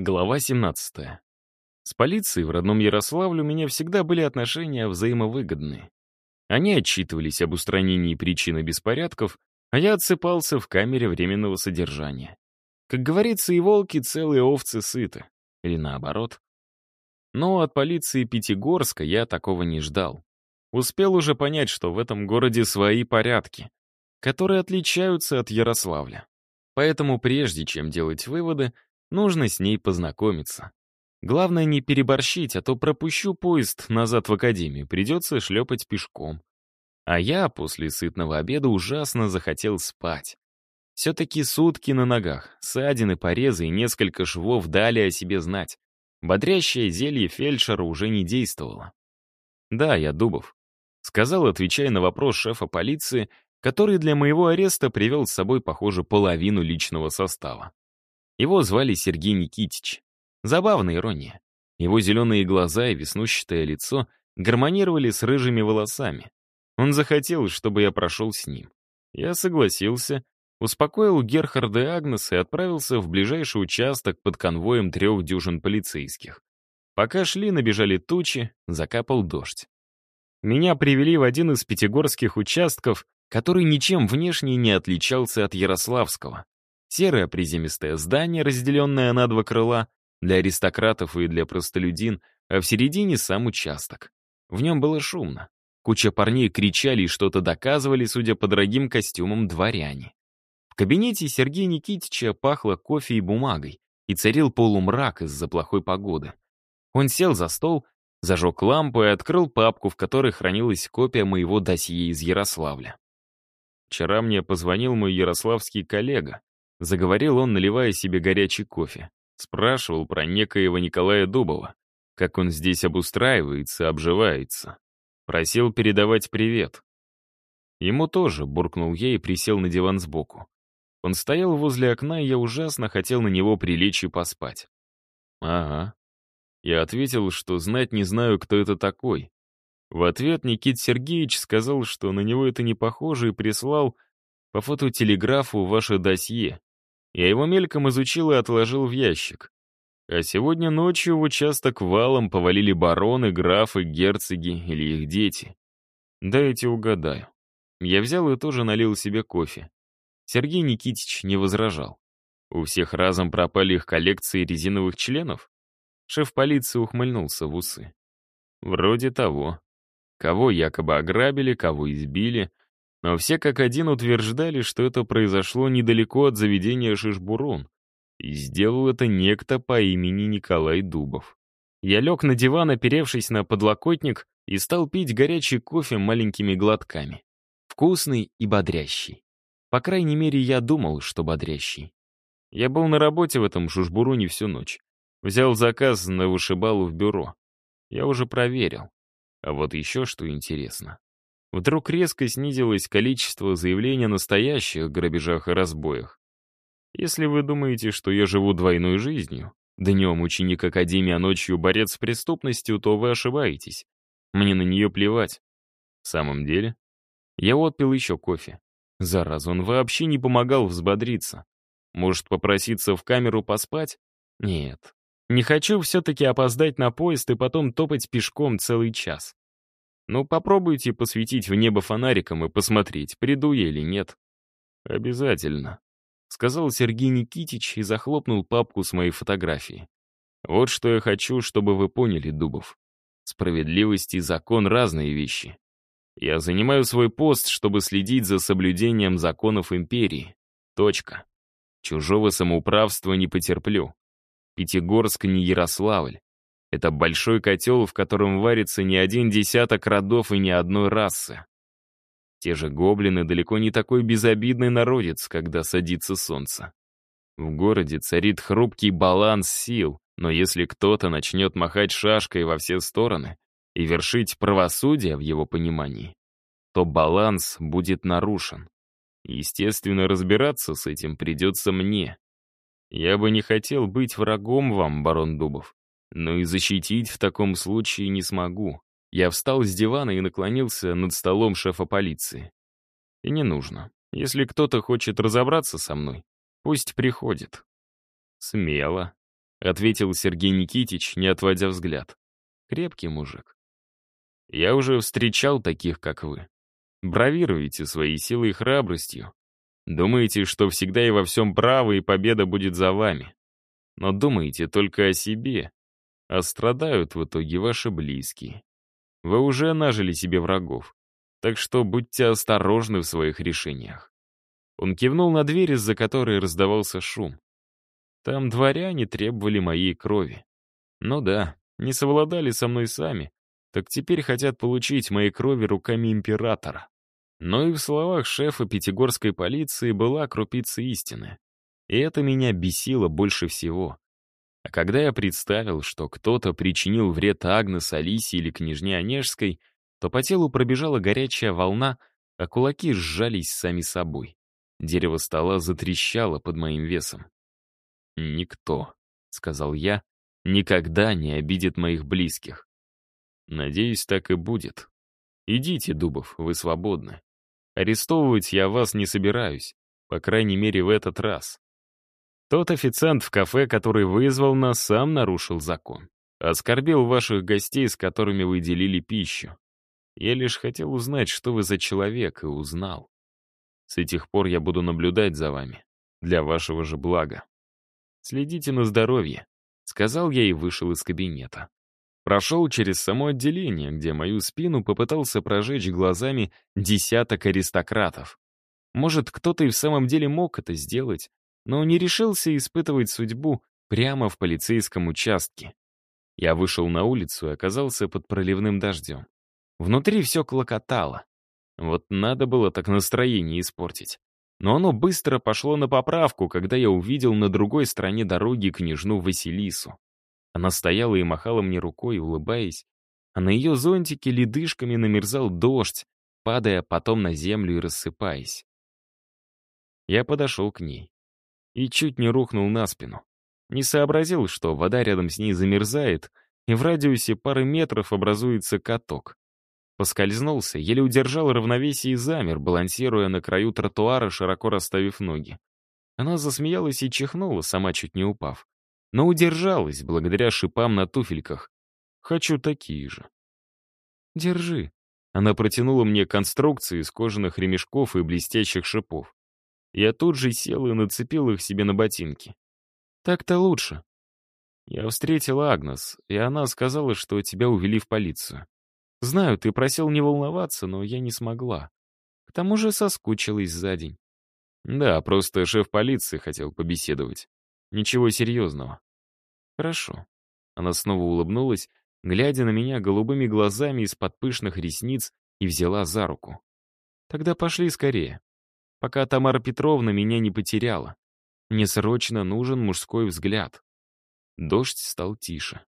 Глава 17. С полицией в родном Ярославле у меня всегда были отношения взаимовыгодные. Они отчитывались об устранении причины беспорядков, а я отсыпался в камере временного содержания. Как говорится, и волки целые овцы сыты. Или наоборот. Но от полиции Пятигорска я такого не ждал. Успел уже понять, что в этом городе свои порядки, которые отличаются от Ярославля. Поэтому прежде чем делать выводы, Нужно с ней познакомиться. Главное не переборщить, а то пропущу поезд назад в академию, придется шлепать пешком. А я после сытного обеда ужасно захотел спать. Все-таки сутки на ногах, ссадины, порезы и несколько швов дали о себе знать. Бодрящее зелье фельдшера уже не действовало. «Да, я Дубов», — сказал, отвечая на вопрос шефа полиции, который для моего ареста привел с собой, похоже, половину личного состава. Его звали Сергей Никитич. Забавная ирония. Его зеленые глаза и веснущатое лицо гармонировали с рыжими волосами. Он захотел, чтобы я прошел с ним. Я согласился, успокоил Герхарда и Агнес и отправился в ближайший участок под конвоем трех дюжин полицейских. Пока шли, набежали тучи, закапал дождь. Меня привели в один из пятигорских участков, который ничем внешне не отличался от Ярославского. Серое приземистое здание, разделенное на два крыла, для аристократов и для простолюдин, а в середине сам участок. В нем было шумно. Куча парней кричали и что-то доказывали, судя по дорогим костюмам, дворяне. В кабинете Сергея Никитича пахло кофе и бумагой, и царил полумрак из-за плохой погоды. Он сел за стол, зажег лампу и открыл папку, в которой хранилась копия моего досье из Ярославля. Вчера мне позвонил мой ярославский коллега, Заговорил он, наливая себе горячий кофе. Спрашивал про некоего Николая Дубова, как он здесь обустраивается, обживается. Просил передавать привет. Ему тоже, буркнул я и присел на диван сбоку. Он стоял возле окна, и я ужасно хотел на него прилечь и поспать. «Ага». Я ответил, что знать не знаю, кто это такой. В ответ Никит Сергеевич сказал, что на него это не похоже, и прислал по фототелеграфу ваше досье. Я его мельком изучил и отложил в ящик. А сегодня ночью в участок валом повалили бароны, графы, герцоги или их дети. Дайте угадаю. Я взял и тоже налил себе кофе. Сергей Никитич не возражал. У всех разом пропали их коллекции резиновых членов? Шеф полиции ухмыльнулся в усы. Вроде того. Кого якобы ограбили, кого избили, но все как один утверждали, что это произошло недалеко от заведения Шишбурун, и сделал это некто по имени Николай Дубов. Я лег на диван, оперевшись на подлокотник, и стал пить горячий кофе маленькими глотками. Вкусный и бодрящий. По крайней мере, я думал, что бодрящий. Я был на работе в этом Шушбуруне всю ночь. Взял заказ на вышибалу в бюро. Я уже проверил. А вот еще что интересно. Вдруг резко снизилось количество заявлений о настоящих грабежах и разбоях. Если вы думаете, что я живу двойной жизнью, днем ученик Академии, а ночью борец с преступностью, то вы ошибаетесь. Мне на нее плевать. В самом деле, я отпил еще кофе. Зараза, он вообще не помогал взбодриться. Может, попроситься в камеру поспать? Нет. Не хочу все-таки опоздать на поезд и потом топать пешком целый час. Ну, попробуйте посветить в небо фонариком и посмотреть, приду я или нет. Обязательно, — сказал Сергей Никитич и захлопнул папку с моей фотографией. Вот что я хочу, чтобы вы поняли, Дубов. Справедливость и закон — разные вещи. Я занимаю свой пост, чтобы следить за соблюдением законов империи. Точка. Чужого самоуправства не потерплю. Пятигорск не Ярославль. Это большой котел, в котором варится не один десяток родов и ни одной расы. Те же гоблины далеко не такой безобидный народец, когда садится солнце. В городе царит хрупкий баланс сил, но если кто-то начнет махать шашкой во все стороны и вершить правосудие в его понимании, то баланс будет нарушен. Естественно, разбираться с этим придется мне. Я бы не хотел быть врагом вам, барон Дубов. Но и защитить в таком случае не смогу. Я встал с дивана и наклонился над столом шефа полиции. И не нужно. Если кто-то хочет разобраться со мной, пусть приходит. Смело. — ответил Сергей Никитич, не отводя взгляд. «Крепкий мужик. Я уже встречал таких, как вы. Бравируете своей силой и храбростью. Думаете, что всегда и во всем правы, и победа будет за вами. Но думаете только о себе, а страдают в итоге ваши близкие. Вы уже нажили себе врагов, так что будьте осторожны в своих решениях. Он кивнул на дверь, из-за которой раздавался шум. Там дворяне требовали моей крови. Ну да, не совладали со мной сами, так теперь хотят получить моей крови руками императора. Но и в словах шефа пятигорской полиции была крупица истины. И это меня бесило больше всего. А когда я представил, что кто-то причинил вред Агнес, Алисе или княжне Онежской, то по телу пробежала горячая волна, а кулаки сжались сами собой. Дерево стола затрещало под моим весом. «Никто», — сказал я, — «никогда не обидит моих близких». «Надеюсь, так и будет. Идите, Дубов, вы свободны. Арестовывать я вас не собираюсь, по крайней мере, в этот раз». Тот официант в кафе, который вызвал нас, сам нарушил закон. Оскорбил ваших гостей, с которыми вы делили пищу. Я лишь хотел узнать, что вы за человек, и узнал. С этих пор я буду наблюдать за вами. Для вашего же блага. «Следите на здоровье», — сказал я и вышел из кабинета. Прошел через само отделение, где мою спину попытался прожечь глазами десяток аристократов. Может, кто-то и в самом деле мог это сделать, но не решился испытывать судьбу прямо в полицейском участке. Я вышел на улицу и оказался под проливным дождем. Внутри все клокотало. Вот надо было так настроение испортить. Но оно быстро пошло на поправку, когда я увидел на другой стороне дороги княжну Василису. Она стояла и махала мне рукой, улыбаясь, а на ее зонтике ледышками намерзал дождь, падая потом на землю и рассыпаясь. Я подошел к ней и чуть не рухнул на спину. Не сообразил, что вода рядом с ней замерзает, и в радиусе пары метров образуется каток. Поскользнулся, еле удержал равновесие и замер, балансируя на краю тротуара, широко расставив ноги. Она засмеялась и чихнула, сама чуть не упав. Но удержалась, благодаря шипам на туфельках. Хочу такие же. «Держи». Она протянула мне конструкции из кожаных ремешков и блестящих шипов. Я тут же сел и нацепил их себе на ботинки. «Так-то лучше». Я встретила Агнес, и она сказала, что тебя увели в полицию. Знаю, ты просил не волноваться, но я не смогла. К тому же соскучилась за день. Да, просто шеф полиции хотел побеседовать. Ничего серьезного. Хорошо. Она снова улыбнулась, глядя на меня голубыми глазами из-под пышных ресниц и взяла за руку. Тогда пошли скорее. Пока Тамара Петровна меня не потеряла. Мне срочно нужен мужской взгляд. Дождь стал тише.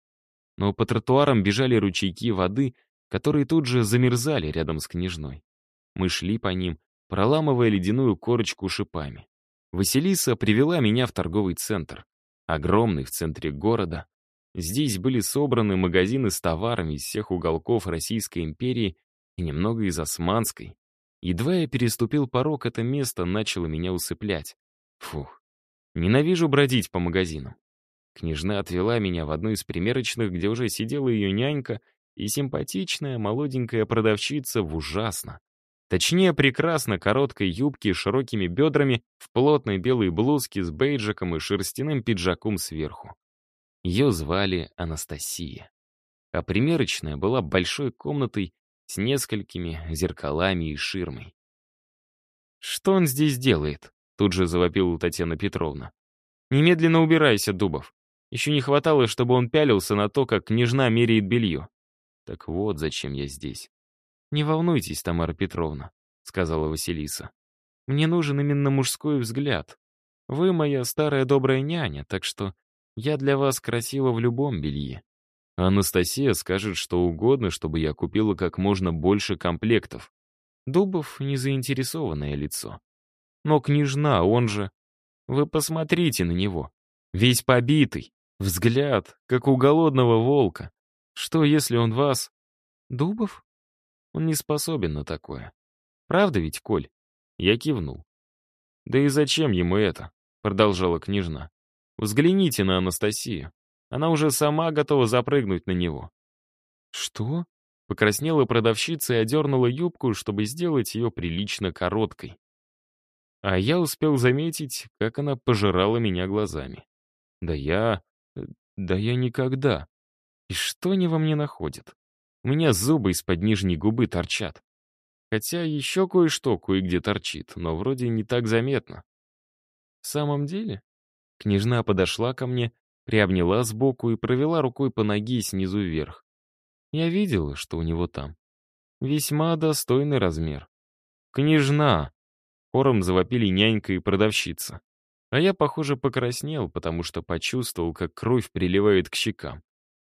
Но по тротуарам бежали ручейки воды, которые тут же замерзали рядом с княжной. Мы шли по ним, проламывая ледяную корочку шипами. Василиса привела меня в торговый центр. Огромный в центре города. Здесь были собраны магазины с товарами из всех уголков Российской империи и немного из Османской. Едва я переступил порог, это место начало меня усыплять. Фух. Ненавижу бродить по магазинам. Княжна отвела меня в одну из примерочных, где уже сидела ее нянька и симпатичная молоденькая продавщица в ужасно. Точнее, прекрасно короткой юбке с широкими бедрами в плотной белой блузке с бейджиком и шерстяным пиджаком сверху. Ее звали Анастасия. А примерочная была большой комнатой с несколькими зеркалами и ширмой. «Что он здесь делает?» — тут же завопила Татьяна Петровна. «Немедленно убирайся, Дубов. Еще не хватало, чтобы он пялился на то, как княжна меряет белье. Так вот, зачем я здесь. «Не волнуйтесь, Тамара Петровна», — сказала Василиса. «Мне нужен именно мужской взгляд. Вы моя старая добрая няня, так что я для вас красива в любом белье. Анастасия скажет что угодно, чтобы я купила как можно больше комплектов. Дубов — незаинтересованное лицо. Но княжна, он же... Вы посмотрите на него. Весь побитый, взгляд, как у голодного волка. Что, если он вас... Дубов? Он не способен на такое. Правда ведь, Коль? Я кивнул. Да и зачем ему это? Продолжала княжна. Взгляните на Анастасию. Она уже сама готова запрыгнуть на него. «Что?» — покраснела продавщица и одернула юбку, чтобы сделать ее прилично короткой. А я успел заметить, как она пожирала меня глазами. Да я... Э, да я никогда. И что они во мне находят? У меня зубы из-под нижней губы торчат. Хотя еще кое-что кое-где торчит, но вроде не так заметно. В самом деле? Княжна подошла ко мне, приобняла сбоку и провела рукой по ноге снизу вверх. Я видела, что у него там. Весьма достойный размер. «Княжна!» Хором завопили нянька и продавщица. А я, похоже, покраснел, потому что почувствовал, как кровь приливает к щекам.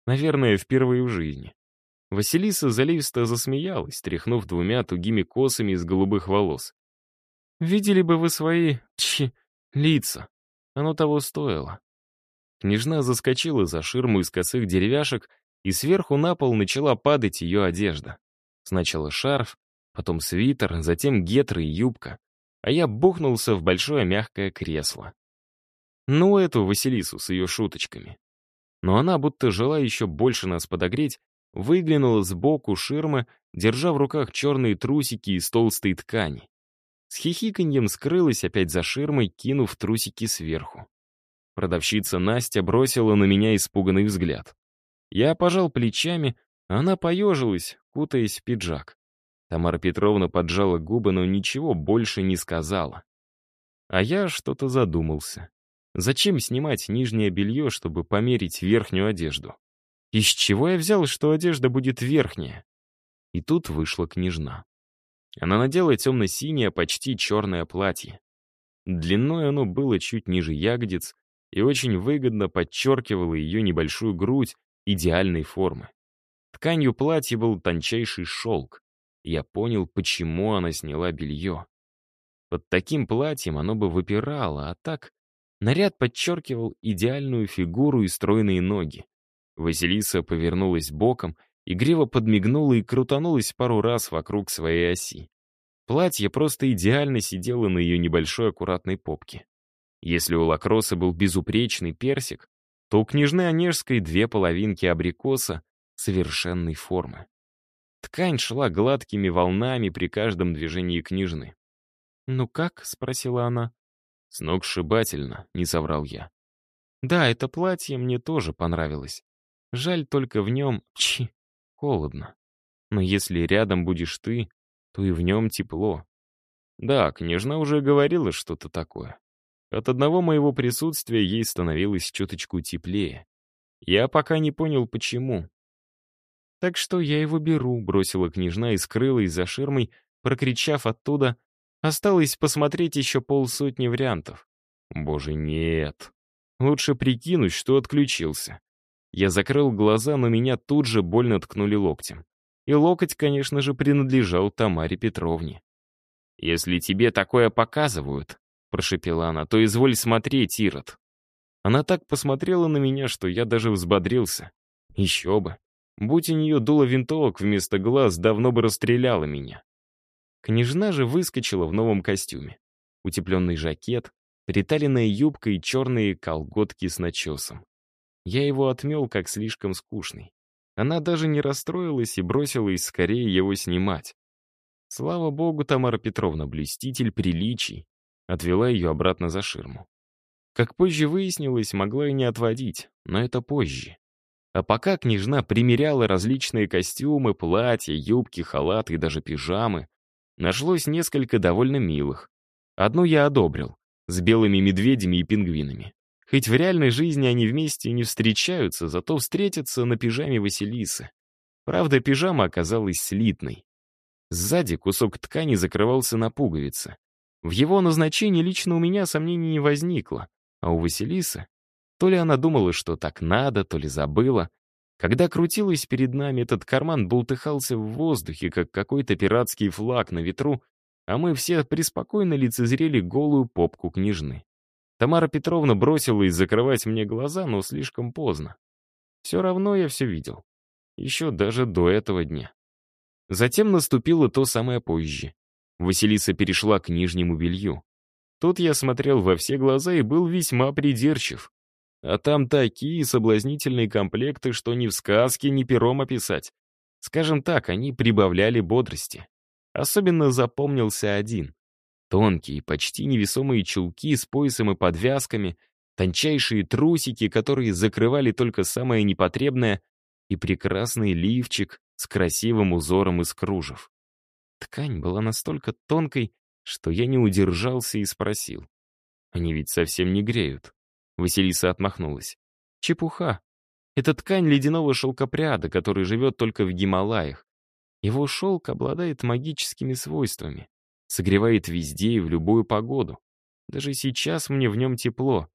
Наверное, впервые в жизни. Василиса заливисто засмеялась, тряхнув двумя тугими косами из голубых волос. «Видели бы вы свои... Чи, лица. Оно того стоило». Княжна заскочила за ширму из косых деревяшек, и сверху на пол начала падать ее одежда. Сначала шарф, потом свитер, затем гетры и юбка а я бухнулся в большое мягкое кресло. Ну, эту Василису с ее шуточками. Но она, будто желая еще больше нас подогреть, выглянула сбоку ширмы, держа в руках черные трусики из толстой ткани. С хихиканьем скрылась опять за ширмой, кинув трусики сверху. Продавщица Настя бросила на меня испуганный взгляд. Я пожал плечами, а она поежилась, кутаясь в пиджак. Тамара Петровна поджала губы, но ничего больше не сказала. А я что-то задумался. Зачем снимать нижнее белье, чтобы померить верхнюю одежду? Из чего я взял, что одежда будет верхняя? И тут вышла княжна. Она надела темно-синее, почти черное платье. Длиной оно было чуть ниже ягодиц и очень выгодно подчеркивало ее небольшую грудь идеальной формы. Тканью платья был тончайший шелк, я понял, почему она сняла белье. Под таким платьем оно бы выпирало, а так наряд подчеркивал идеальную фигуру и стройные ноги. Василиса повернулась боком, игриво подмигнула и крутанулась пару раз вокруг своей оси. Платье просто идеально сидело на ее небольшой аккуратной попке. Если у лакроса был безупречный персик, то у княжны Онежской две половинки абрикоса совершенной формы. Ткань шла гладкими волнами при каждом движении княжны. «Ну как?» — спросила она. «Сногсшибательно», — не соврал я. «Да, это платье мне тоже понравилось. Жаль только в нем... Чи, холодно. Но если рядом будешь ты, то и в нем тепло. Да, княжна уже говорила что-то такое. От одного моего присутствия ей становилось чуточку теплее. Я пока не понял, почему. «Так что я его беру», — бросила княжна и скрылась за ширмой, прокричав оттуда. Осталось посмотреть еще полсотни вариантов. Боже, нет. Лучше прикинуть, что отключился. Я закрыл глаза, но меня тут же больно ткнули локтем. И локоть, конечно же, принадлежал Тамаре Петровне. «Если тебе такое показывают», — прошепела она, — «то изволь смотреть, Ирод». Она так посмотрела на меня, что я даже взбодрился. Еще бы. Будь у нее дуло винтовок вместо глаз, давно бы расстреляла меня. Княжна же выскочила в новом костюме. Утепленный жакет, приталенная юбка и черные колготки с начесом. Я его отмел как слишком скучный. Она даже не расстроилась и бросилась скорее его снимать. Слава богу, Тамара Петровна, блюститель приличий, отвела ее обратно за ширму. Как позже выяснилось, могла и не отводить, но это позже. А пока княжна примеряла различные костюмы, платья, юбки, халаты и даже пижамы, нашлось несколько довольно милых. Одну я одобрил, с белыми медведями и пингвинами. Хоть в реальной жизни они вместе не встречаются, зато встретятся на пижаме Василисы. Правда, пижама оказалась слитной. Сзади кусок ткани закрывался на пуговицы. В его назначении лично у меня сомнений не возникло, а у Василисы то ли она думала, что так надо, то ли забыла. Когда крутилась перед нами, этот карман бултыхался в воздухе, как какой-то пиратский флаг на ветру, а мы все преспокойно лицезрели голую попку княжны. Тамара Петровна бросилась закрывать мне глаза, но слишком поздно. Все равно я все видел. Еще даже до этого дня. Затем наступило то самое позже. Василиса перешла к нижнему белью. Тут я смотрел во все глаза и был весьма придирчив. А там такие соблазнительные комплекты, что ни в сказке, ни пером описать. Скажем так, они прибавляли бодрости. Особенно запомнился один. Тонкие, почти невесомые чулки с поясом и подвязками, тончайшие трусики, которые закрывали только самое непотребное, и прекрасный лифчик с красивым узором из кружев. Ткань была настолько тонкой, что я не удержался и спросил. «Они ведь совсем не греют». Василиса отмахнулась. «Чепуха. Это ткань ледяного шелкопряда, который живет только в Гималаях. Его шелк обладает магическими свойствами. Согревает везде и в любую погоду. Даже сейчас мне в нем тепло.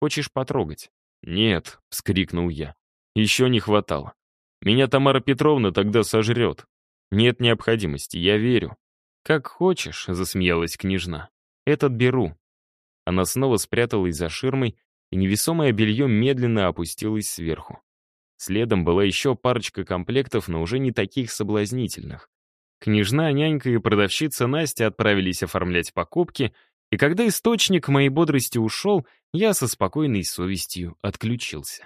Хочешь потрогать?» «Нет», — вскрикнул я. «Еще не хватало. Меня Тамара Петровна тогда сожрет. Нет необходимости, я верю». «Как хочешь», — засмеялась княжна. «Этот беру». Она снова спряталась за ширмой, и невесомое белье медленно опустилось сверху. Следом была еще парочка комплектов, но уже не таких соблазнительных. Княжна, нянька и продавщица Настя отправились оформлять покупки, и когда источник моей бодрости ушел, я со спокойной совестью отключился.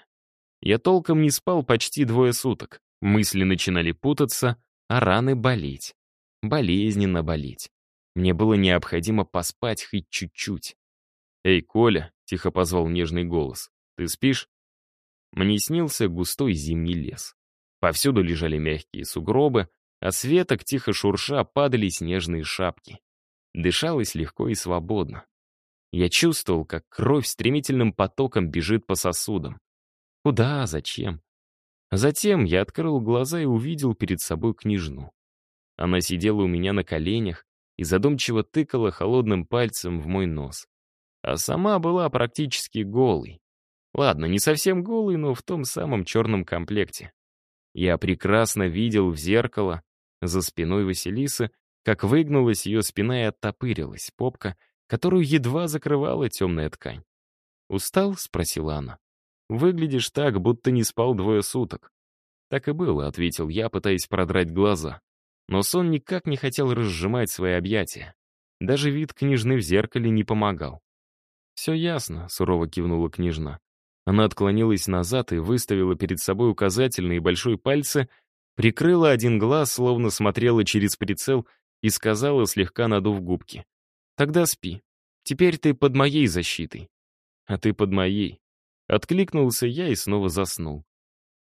Я толком не спал почти двое суток. Мысли начинали путаться, а раны болеть. Болезненно болеть. Мне было необходимо поспать хоть чуть-чуть. «Эй, Коля!» — тихо позвал нежный голос. «Ты спишь?» Мне снился густой зимний лес. Повсюду лежали мягкие сугробы, а с веток, тихо шурша, падали снежные шапки. Дышалось легко и свободно. Я чувствовал, как кровь стремительным потоком бежит по сосудам. Куда, зачем? Затем я открыл глаза и увидел перед собой княжну. Она сидела у меня на коленях и задумчиво тыкала холодным пальцем в мой нос а сама была практически голой. Ладно, не совсем голой, но в том самом черном комплекте. Я прекрасно видел в зеркало за спиной Василисы, как выгнулась ее спина и оттопырилась попка, которую едва закрывала темная ткань. «Устал?» — спросила она. «Выглядишь так, будто не спал двое суток». «Так и было», — ответил я, пытаясь продрать глаза. Но сон никак не хотел разжимать свои объятия. Даже вид княжны в зеркале не помогал. «Все ясно», — сурово кивнула княжна. Она отклонилась назад и выставила перед собой указательные и большой пальцы, прикрыла один глаз, словно смотрела через прицел, и сказала, слегка надув губки. «Тогда спи. Теперь ты под моей защитой». «А ты под моей». Откликнулся я и снова заснул.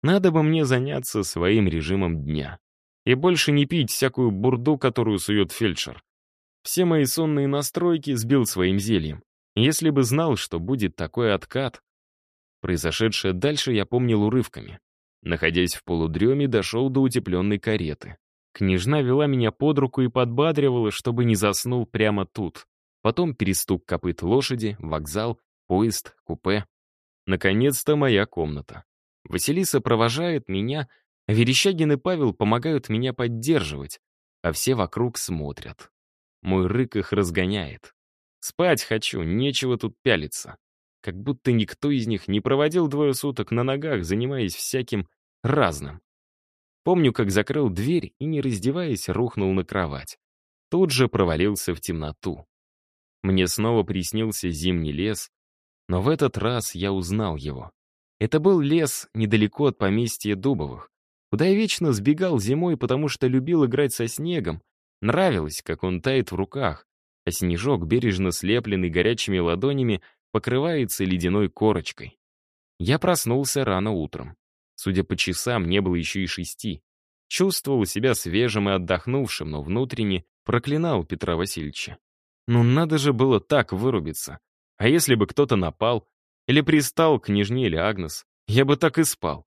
Надо бы мне заняться своим режимом дня. И больше не пить всякую бурду, которую сует фельдшер. Все мои сонные настройки сбил своим зельем. Если бы знал, что будет такой откат... Произошедшее дальше я помнил урывками. Находясь в полудреме, дошел до утепленной кареты. Княжна вела меня под руку и подбадривала, чтобы не заснул прямо тут. Потом перестук копыт лошади, вокзал, поезд, купе. Наконец-то моя комната. Василиса провожает меня, а Верещагин и Павел помогают меня поддерживать, а все вокруг смотрят. Мой рык их разгоняет. Спать хочу, нечего тут пялиться. Как будто никто из них не проводил двое суток на ногах, занимаясь всяким разным. Помню, как закрыл дверь и, не раздеваясь, рухнул на кровать. Тут же провалился в темноту. Мне снова приснился зимний лес, но в этот раз я узнал его. Это был лес недалеко от поместья Дубовых, куда я вечно сбегал зимой, потому что любил играть со снегом. Нравилось, как он тает в руках, а снежок, бережно слепленный горячими ладонями, покрывается ледяной корочкой. Я проснулся рано утром. Судя по часам, не было еще и шести. Чувствовал себя свежим и отдохнувшим, но внутренне проклинал Петра Васильевича. Ну надо же было так вырубиться. А если бы кто-то напал? Или пристал к княжне или Агнес? Я бы так и спал.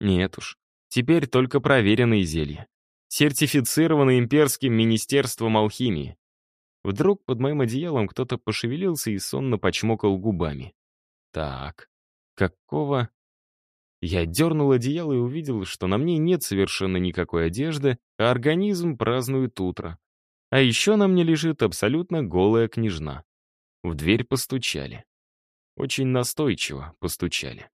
Нет уж, теперь только проверенные зелья. Сертифицированные имперским министерством алхимии. Вдруг под моим одеялом кто-то пошевелился и сонно почмокал губами. Так, какого... Я дернул одеяло и увидел, что на мне нет совершенно никакой одежды, а организм празднует утро. А еще на мне лежит абсолютно голая княжна. В дверь постучали. Очень настойчиво постучали.